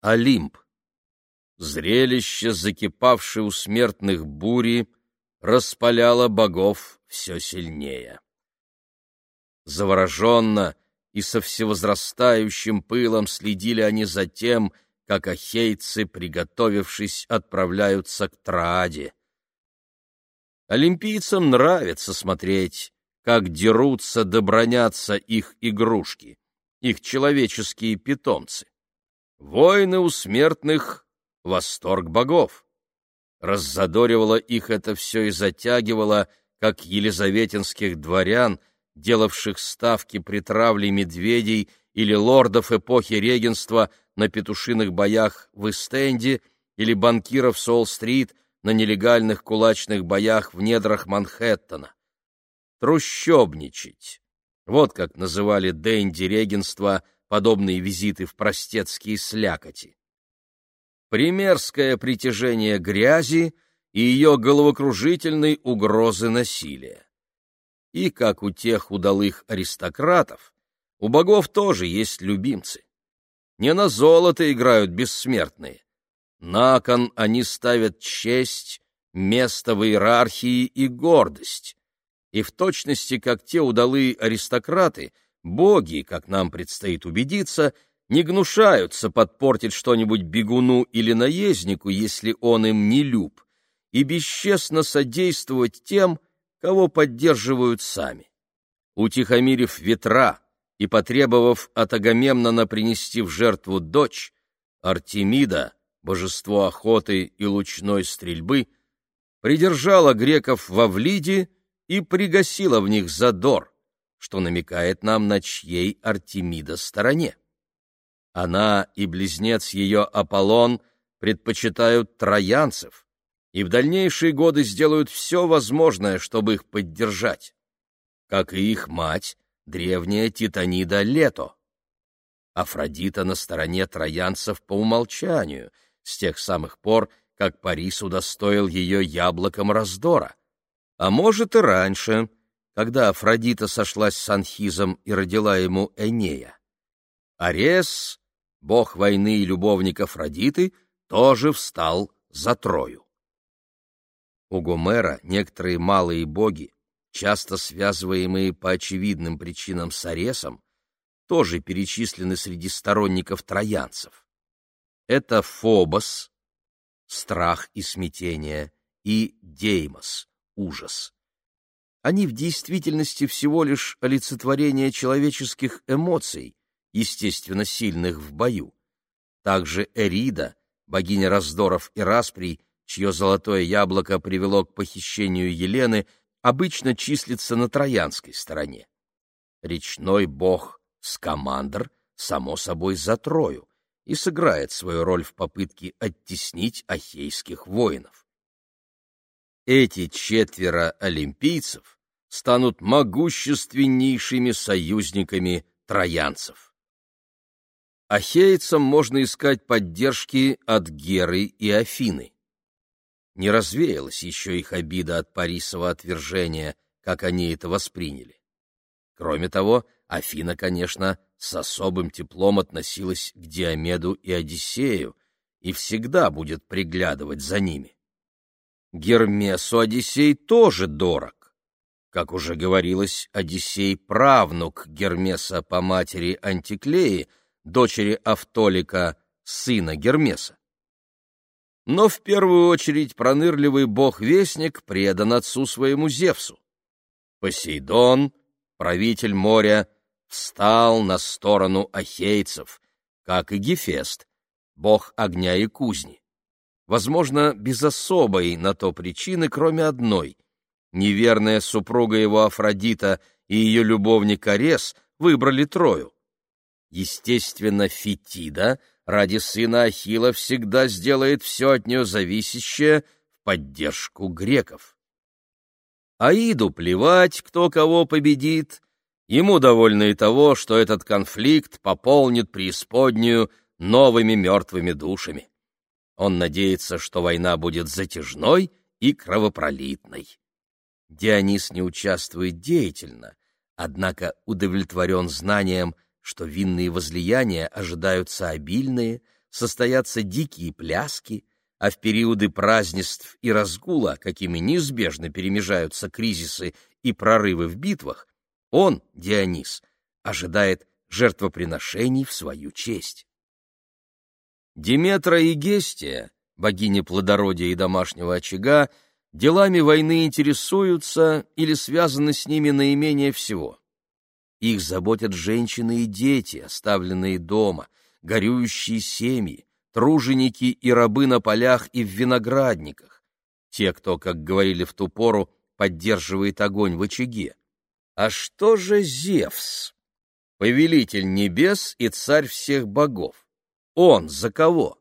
Олимп. Зрелище, закипавшее у смертных бури, распаляло богов все сильнее. Завороженно и со всевозрастающим пылом следили они за тем, как ахейцы, приготовившись, отправляются к Трааде. Олимпийцам нравится смотреть, как дерутся да бронятся их игрушки, их человеческие питомцы. Войны у смертных — восторг богов. Раззадоривало их это все и затягивало, как елизаветинских дворян, делавших ставки при травле медведей или лордов эпохи регенства на петушиных боях в Эстенде или банкиров Солл-стрит на нелегальных кулачных боях в недрах Манхэттена. Трущобничать. Вот как называли Дэнди регенства подобные визиты в простецкие слякоти. Примерское притяжение грязи и ее головокружительной угрозы насилия. И, как у тех удалых аристократов, у богов тоже есть любимцы. Не на золото играют бессмертные. На кон они ставят честь, место в иерархии и гордость. И в точности, как те удалые аристократы, боги, как нам предстоит убедиться, не гнушаются подпортить что-нибудь бегуну или наезднику, если он им не люб, и бесчестно содействовать тем, кого поддерживают сами. Утихомирив ветра и потребовав от Агамемнона принести в жертву дочь, Артемида, божество охоты и лучной стрельбы, придержала греков во Влиде и пригасила в них задор, что намекает нам на чьей Артемида стороне. Она и близнец ее Аполлон предпочитают троянцев, и в дальнейшие годы сделают все возможное, чтобы их поддержать. Как и их мать, древняя Титанида Лето. Афродита на стороне троянцев по умолчанию, с тех самых пор, как Парис удостоил ее яблоком раздора. А может и раньше, когда Афродита сошлась с Анхизом и родила ему Энея. Арес, бог войны и любовник Афродиты, тоже встал за Трою. У Гомера некоторые малые боги, часто связываемые по очевидным причинам с Аресом, тоже перечислены среди сторонников троянцев. Это Фобос, страх и смятение, и Деймос, ужас. Они в действительности всего лишь олицетворение человеческих эмоций, естественно сильных в бою. Также Эрида, богиня раздоров и расприй, чье золотое яблоко привело к похищению Елены, обычно числится на троянской стороне. Речной бог Скамандр, само собой, за Трою и сыграет свою роль в попытке оттеснить ахейских воинов. Эти четверо олимпийцев станут могущественнейшими союзниками троянцев. Ахейцам можно искать поддержки от Геры и Афины не развеялась еще их обида от Парисова отвержения, как они это восприняли. Кроме того, Афина, конечно, с особым теплом относилась к Диомеду и Одиссею и всегда будет приглядывать за ними. Гермесу Одиссей тоже дорог. Как уже говорилось, Одиссей — правнук Гермеса по матери Антиклеи, дочери Автолика, сына Гермеса но в первую очередь пронырливый бог-вестник предан отцу своему Зевсу. Посейдон, правитель моря, встал на сторону ахейцев, как и Гефест, бог огня и кузни. Возможно, без особой на то причины, кроме одной. Неверная супруга его Афродита и ее любовник Арес выбрали Трою. Естественно, Фетида — ради сына Ахила всегда сделает все от нее зависящее в поддержку греков. Аиду плевать, кто кого победит, ему довольно и того, что этот конфликт пополнит преисподнюю новыми мертвыми душами. Он надеется, что война будет затяжной и кровопролитной. Дионис не участвует деятельно, однако удовлетворен знанием, что винные возлияния ожидаются обильные, состоятся дикие пляски, а в периоды празднеств и разгула, какими неизбежно перемежаются кризисы и прорывы в битвах, он, Дионис, ожидает жертвоприношений в свою честь. Диметра и Гестия, богини плодородия и домашнего очага, делами войны интересуются или связаны с ними наименее всего. Их заботят женщины и дети, оставленные дома, горюющие семьи, труженики и рабы на полях и в виноградниках, те, кто, как говорили в ту пору, поддерживает огонь в очаге. А что же Зевс? Повелитель небес и царь всех богов. Он за кого?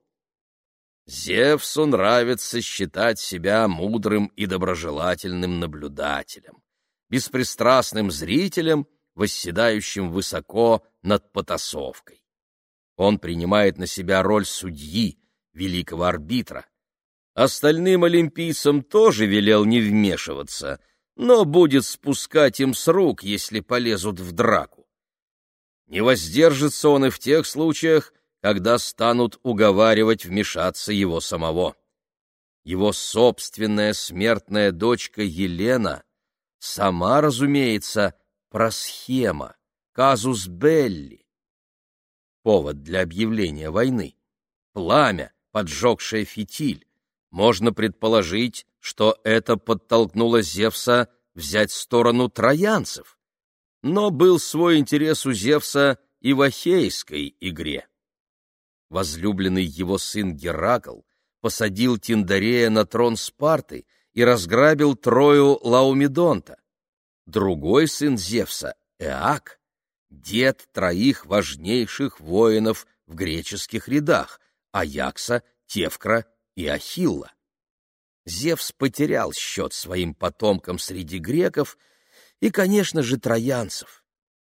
Зевсу нравится считать себя мудрым и доброжелательным наблюдателем, беспристрастным зрителем, восседающим высоко над потасовкой. Он принимает на себя роль судьи, великого арбитра. Остальным олимпийцам тоже велел не вмешиваться, но будет спускать им с рук, если полезут в драку. Не воздержится он и в тех случаях, когда станут уговаривать вмешаться его самого. Его собственная смертная дочка Елена сама, разумеется, просхема, казус белли. Повод для объявления войны. Пламя, поджегшее фитиль. Можно предположить, что это подтолкнуло Зевса взять сторону троянцев. Но был свой интерес у Зевса и в ахейской игре возлюбленный его сын Геракл посадил Тиндарея на трон Спарты и разграбил Трою Лаумедонта. Другой сын Зевса, Эак, дед троих важнейших воинов в греческих рядах — Аякса, Тевкра и Ахилла. Зевс потерял счет своим потомкам среди греков и, конечно же, троянцев.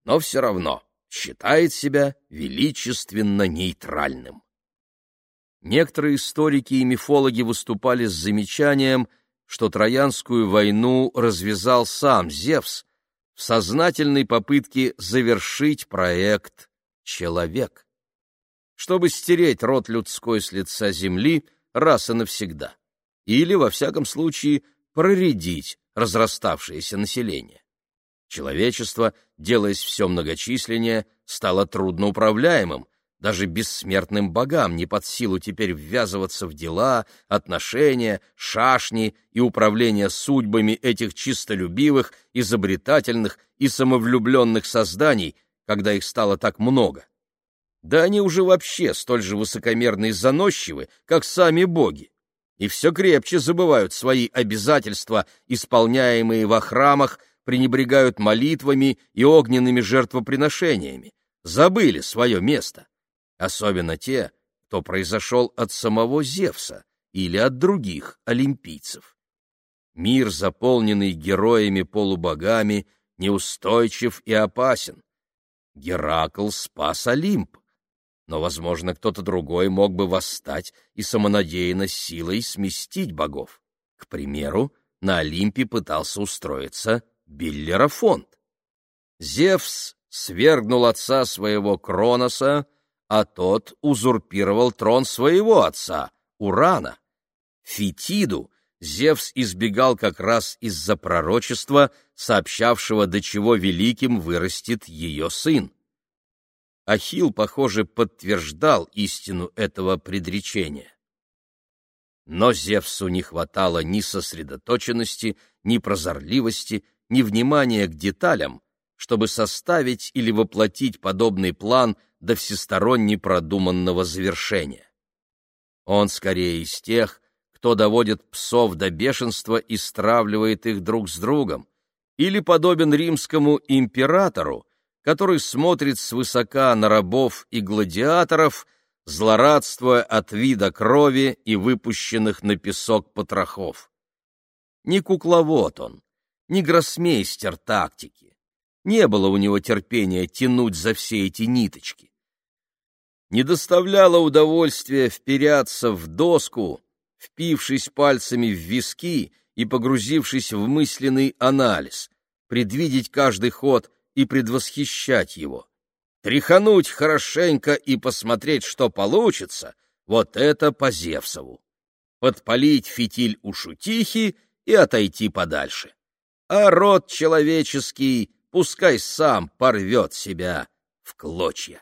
Но все равно считает себя величественно нейтральным. Некоторые историки и мифологи выступали с замечанием, что Троянскую войну развязал сам Зевс в сознательной попытке завершить проект «Человек», чтобы стереть род людской с лица земли раз и навсегда, или, во всяком случае, проредить разраставшееся население. Человечество, делаясь все многочисленнее, стало трудноуправляемым, даже бессмертным богам не под силу теперь ввязываться в дела, отношения, шашни и управление судьбами этих чистолюбивых, изобретательных и самовлюбленных созданий, когда их стало так много. Да они уже вообще столь же высокомерны и заносчивы, как сами боги, и все крепче забывают свои обязательства, исполняемые во храмах пренебрегают молитвами и огненными жертвоприношениями, забыли свое место. Особенно те, кто произошел от самого Зевса или от других олимпийцев. Мир, заполненный героями-полубогами, неустойчив и опасен. Геракл спас Олимп, но, возможно, кто-то другой мог бы восстать и самонадеянно силой сместить богов. К примеру, на Олимпе пытался устроиться Биллерафонт. Зевс свергнул отца своего Кроноса, а тот узурпировал трон своего отца, Урана. Фетиду Зевс избегал как раз из-за пророчества, сообщавшего, до чего великим вырастет ее сын. Ахилл, похоже, подтверждал истину этого предречения. Но Зевсу не хватало ни сосредоточенности, ни прозорливости, ни внимания к деталям, чтобы составить или воплотить подобный план до всесторонне продуманного завершения. Он скорее из тех, кто доводит псов до бешенства и стравливает их друг с другом, или подобен римскому императору, который смотрит свысока на рабов и гладиаторов, злорадствуя от вида крови и выпущенных на песок потрохов. Не кукловод он, не гроссмейстер тактики. Не было у него терпения тянуть за все эти ниточки. Не доставляло удовольствия вперяться в доску, впившись пальцами в виски и погрузившись в мысленный анализ, предвидеть каждый ход и предвосхищать его. Тряхануть хорошенько и посмотреть, что получится — Вот это по Зевсову. Подпалить фитиль у шутихи и отойти подальше. А род человеческий пускай сам порвет себя в клочья.